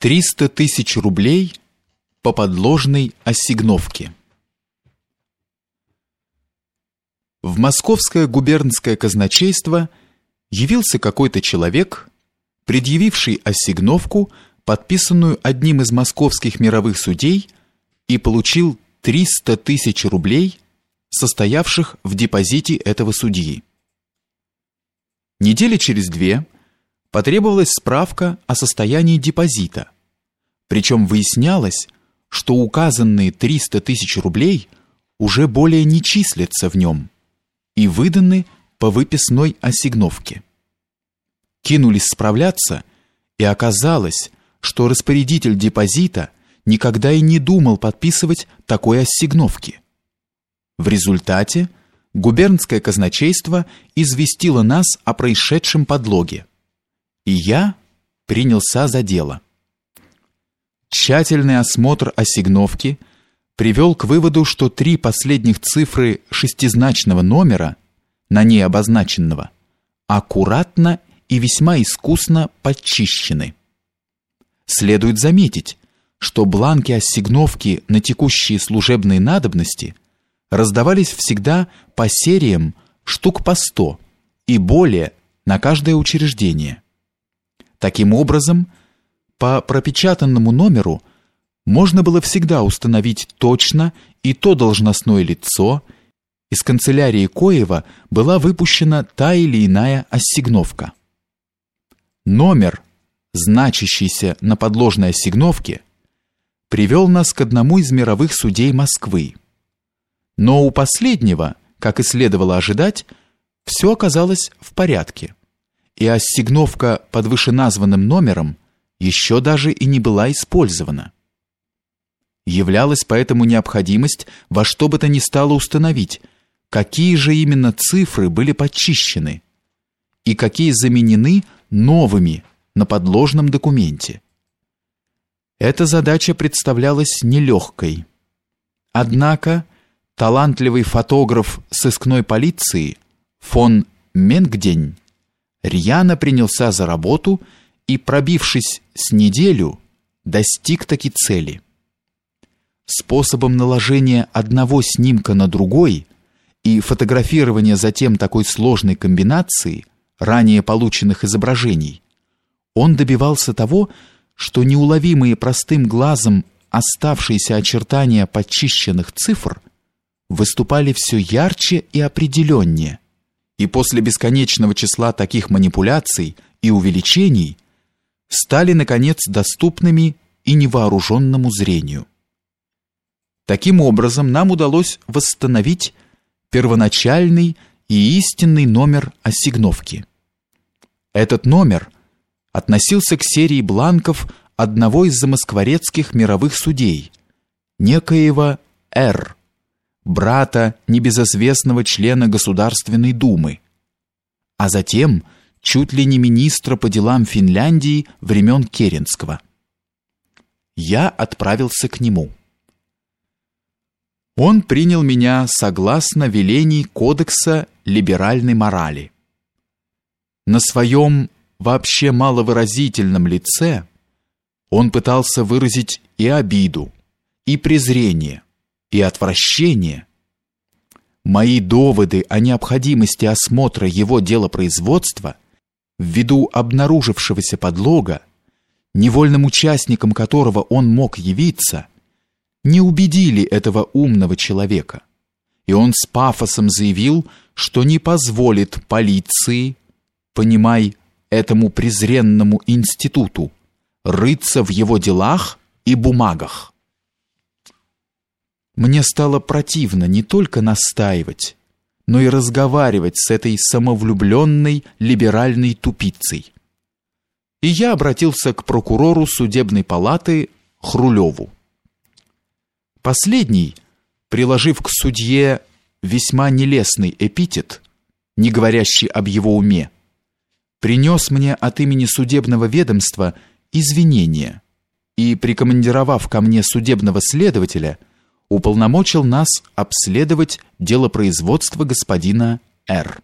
300 тысяч рублей по подложной ассигновке. В московское губернское казначейство явился какой-то человек, предъявивший ассигновку, подписанную одним из московских мировых судей, и получил 300 тысяч рублей, состоявших в депозите этого судьи. Недели через две – потребовалась справка о состоянии депозита. Причем выяснялось, что указанные 300 тысяч рублей уже более не числятся в нем и выданы по выписной ассигновке. Кинулись справляться, и оказалось, что распорядитель депозита никогда и не думал подписывать такой ассигновки. В результате губернское казначейство известило нас о происшедшем подлоге и я принялся за дело. Тщательный осмотр ассигновки привел к выводу, что три последних цифры шестизначного номера, на ней обозначенного, аккуратно и весьма искусно подчищены. Следует заметить, что бланки ассигновки на текущие служебные надобности раздавались всегда по сериям штук по сто и более на каждое учреждение. Таким образом, по пропечатанному номеру можно было всегда установить точно и то должностное лицо, из канцелярии Коева была выпущена та или иная ассигновка. Номер, значащийся на подложной ассигновке, привел нас к одному из мировых судей Москвы. Но у последнего, как и следовало ожидать, все оказалось в порядке и ассигновка под вышеназванным номером еще даже и не была использована. Являлась поэтому необходимость во что бы то ни стало установить, какие же именно цифры были подчищены и какие заменены новыми на подложном документе. Эта задача представлялась нелегкой. Однако талантливый фотограф сыскной полиции фон Менгдень рьяно принялся за работу и, пробившись с неделю, достиг таки цели. Способом наложения одного снимка на другой и фотографирования затем такой сложной комбинации ранее полученных изображений, он добивался того, что неуловимые простым глазом оставшиеся очертания подчищенных цифр выступали все ярче и определеннее, и после бесконечного числа таких манипуляций и увеличений стали наконец доступными и невооруженному зрению. Таким образом, нам удалось восстановить первоначальный и истинный номер ассигновки. Этот номер относился к серии бланков одного из замоскворецких мировых судей, некоего Р брата небезызвестного члена Государственной Думы, а затем чуть ли не министра по делам Финляндии времен Керенского. Я отправился к нему. Он принял меня согласно велений Кодекса либеральной морали. На своем вообще маловыразительном лице он пытался выразить и обиду, и презрение – и отвращение. Мои доводы о необходимости осмотра его делопроизводства ввиду обнаружившегося подлога, невольным участником которого он мог явиться, не убедили этого умного человека. И он с пафосом заявил, что не позволит полиции, понимай, этому презренному институту, рыться в его делах и бумагах. Мне стало противно не только настаивать, но и разговаривать с этой самовлюбленной либеральной тупицей. И я обратился к прокурору судебной палаты Хрулеву. Последний, приложив к судье весьма нелестный эпитет, не говорящий об его уме, принес мне от имени судебного ведомства извинения и, прикомандировав ко мне судебного следователя, уполномочил нас обследовать дело производства господина Р.